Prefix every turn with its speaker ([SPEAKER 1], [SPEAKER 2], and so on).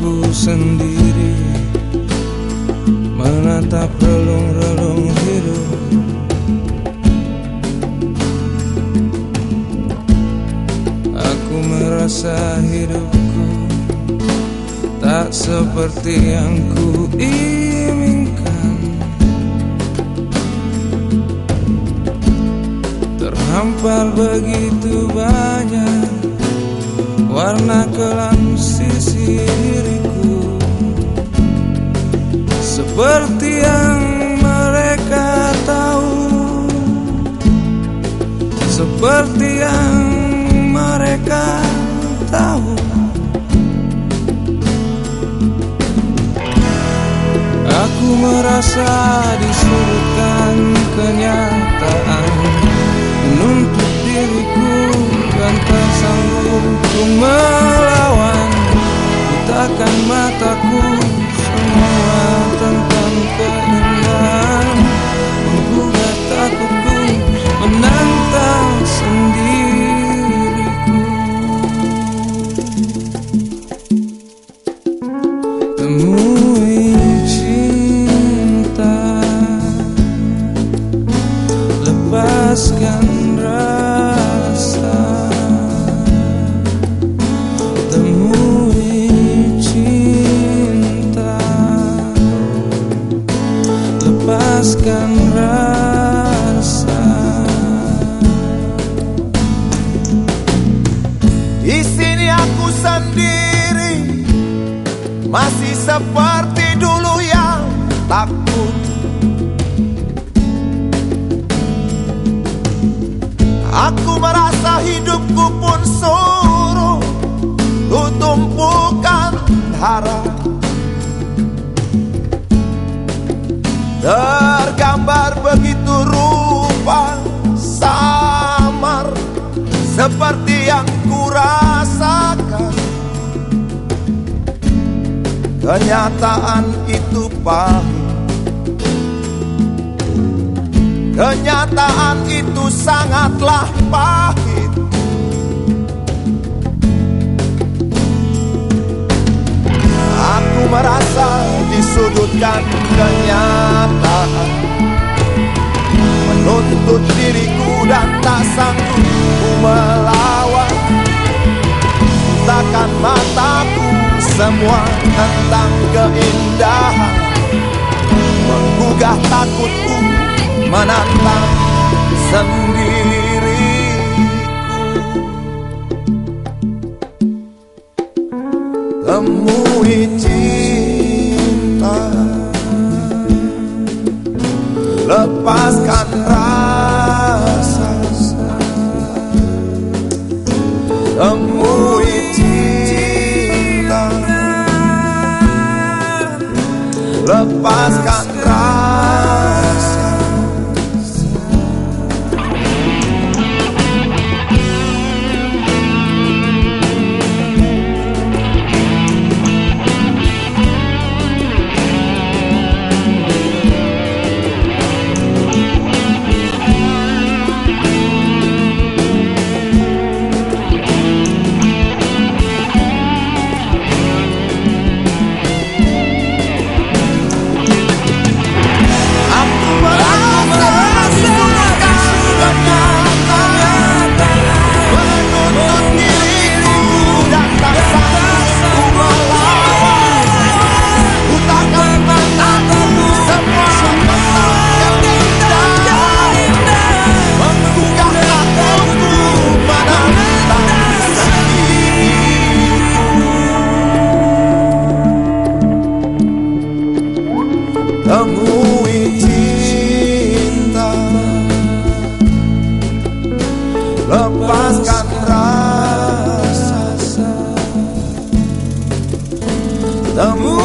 [SPEAKER 1] aku sendiri. Menatap relung-relung hidup. Aku merasa hidupku Tak seperti yang ku inginkan. Terhampar begitu banyak Warna kelam sisi Seperti yang mereka tahu. Seperti yang mereka tahu. Aku merasa disudutkan Lepaskan rasa. Temui cinta. Lepaskan rasa.
[SPEAKER 2] Di sini aku sendiri. Masih seperti dulu yang takut. Aku merasa hidupku pun suruh tumpukan harap Tergambar begitu rupa samar Seperti yang kurasakan. Kenyataan itu pahit Kenyataan itu sangatlah pahit. Aku merasa disudutkan kenyataan. Menuntut diriku dan tak sanggup melawan. Takkan mataku semua tentang keindahan. Menggugah takutku menantang sendiriku Temui cinta. Lepaskan rasa Temui cinta. Lepaskan rasa Temui